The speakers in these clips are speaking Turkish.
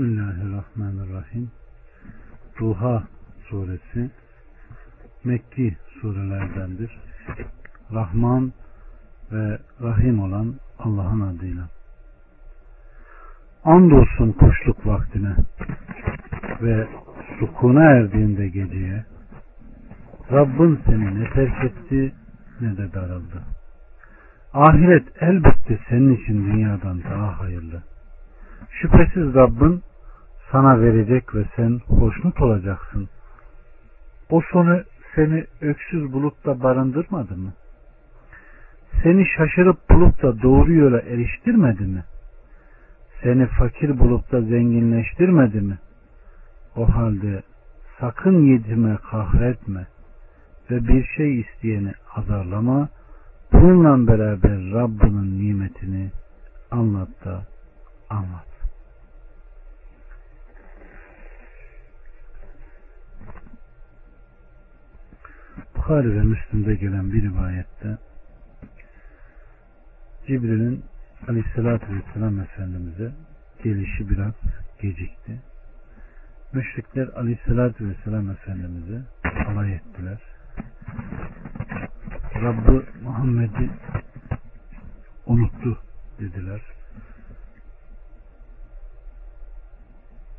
Bismillahirrahmanirrahim. Duha suresi Mekki surelerdendir. Rahman ve Rahim olan Allah'ın adıyla. Andolsun kuşluk vaktine ve sukuna erdiğinde geceye Rabbin seni ne terk etti ne de darıldı. Ahiret elbette senin için dünyadan daha hayırlı. Şüphesiz Rabbin sana verecek ve sen hoşnut olacaksın. O sonu seni öksüz bulup da barındırmadı mı? Seni şaşırıp bulup da doğru yola eriştirmedi mi? Seni fakir bulup da zenginleştirmedi mi? O halde sakın yetime kahretme ve bir şey isteyeni azarlama. Bununla beraber Rabbinin nimetini anlat da anlat. Bukhari ve Müslim'de gelen bir rivayette Cibril'in Aleyhisselatü Vesselam Efendimiz'e gelişi biraz gecikti. Müşrikler Aleyhisselatü Vesselam Efendimiz'e alay ettiler. Rabbı Muhammed'i unuttu dediler.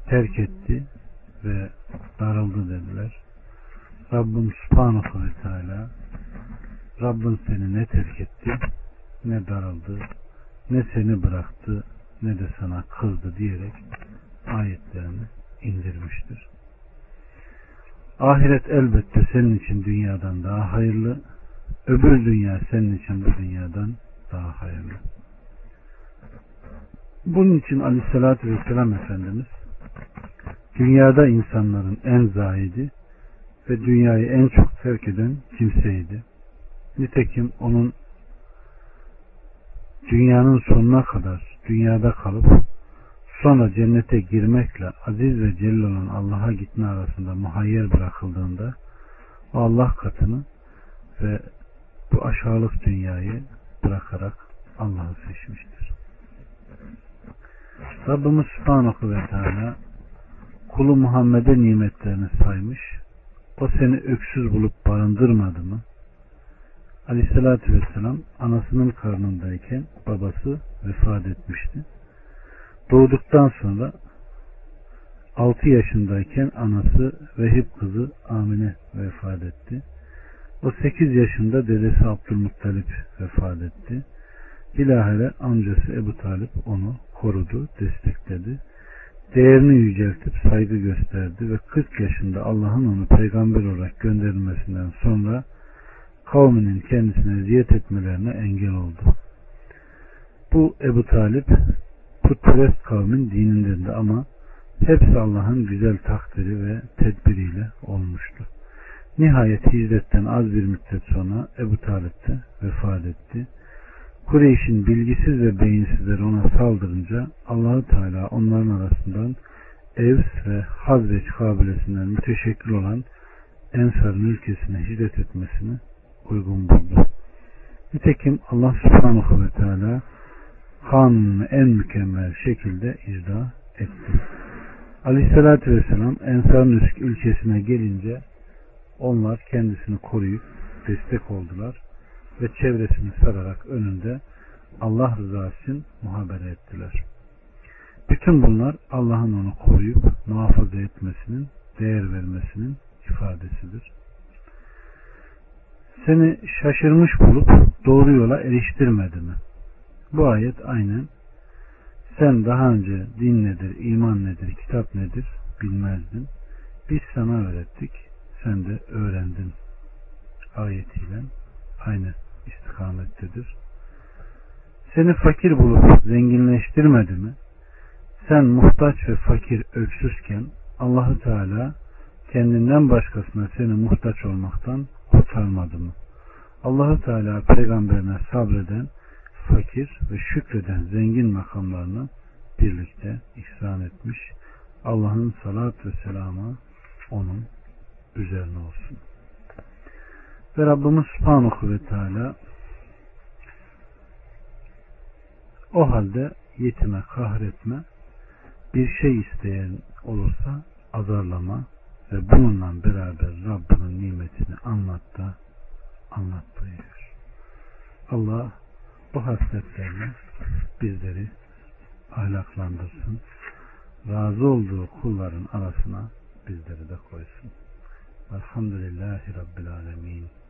Terk etti ve darıldı dediler. Rabbim Subhanahu ve Teala Rabbin seni ne terk etti ne daraldı ne seni bıraktı ne de sana kızdı diyerek ayetlerini indirmiştir. Ahiret elbette senin için dünyadan daha hayırlı, öbür dünya senin için bu dünyadan daha hayırlı. Bunun için aleyhissalatü vesselam Efendimiz dünyada insanların en zahidi ve dünyayı en çok terk eden kimseydi. Nitekim onun dünyanın sonuna kadar dünyada kalıp sonra cennete girmekle aziz ve celil olan Allah'a gitme arasında muhayyer bırakıldığında Allah katını ve bu aşağılık dünyayı bırakarak Allah'ı seçmiştir. Rabbimiz Subhanahu ve Teala kulu Muhammed'e nimetlerini saymış o seni öksüz bulup barındırmadı mı? Aleyhissalatü vesselam anasının karnındayken babası vefat etmişti. Doğduktan sonra 6 yaşındayken anası Vehib kızı Amine vefat etti. O 8 yaşında dedesi Abdülmuttalip vefat etti. Bilahare amcası Ebu Talip onu korudu, destekledi değerini yüceltip saygı gösterdi ve 40 yaşında Allah'ın onu peygamber olarak gönderilmesinden sonra kavminin kendisine ziyet etmelerine engel oldu. Bu Ebu Talip putperest kavmin dinindeydi ama hepsi Allah'ın güzel takdiri ve tedbiriyle olmuştu. Nihayet hicretten az bir müddet sonra Ebu Talip de vefat etti. Kureyş'in bilgisiz ve beyinsizleri ona saldırınca Allahu Teala onların arasından Evs ve Hazreç kabilesinden müteşekkil olan Ensar'ın ülkesine hicret etmesini uygun buldu. Nitekim Allah subhanahu ve teala kanunu en mükemmel şekilde icra etti. Aleyhissalatü vesselam Ensar'ın ülkesine gelince onlar kendisini koruyup destek oldular ve çevresini sararak önünde Allah rızası için muhabere ettiler. Bütün bunlar Allah'ın onu koruyup muhafaza etmesinin, değer vermesinin ifadesidir. Seni şaşırmış bulup doğru yola eriştirmedi mi? Bu ayet aynen sen daha önce din nedir, iman nedir, kitap nedir bilmezdin. Biz sana öğrettik, sen de öğrendin ayetiyle aynı istikamettedir. Seni fakir bulup zenginleştirmedi mi? Sen muhtaç ve fakir öksüzken Allahu Teala kendinden başkasına seni muhtaç olmaktan kurtarmadı mı? Allahu Teala peygamberine sabreden, fakir ve şükreden zengin makamlarını birlikte ihsan etmiş. Allah'ın salat ve selamı onun üzerine olsun. Ve Rabbimiz Subhanahu ve Teala o halde yetime kahretme bir şey isteyen olursa azarlama ve bununla beraber Rabbinin nimetini anlat da anlat buyuruyor. Allah bu hasletlerle bizleri ahlaklandırsın. Razı olduğu kulların arasına bizleri de koysun. Elhamdülillahi Rabbil Alemin.